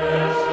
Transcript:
Yes.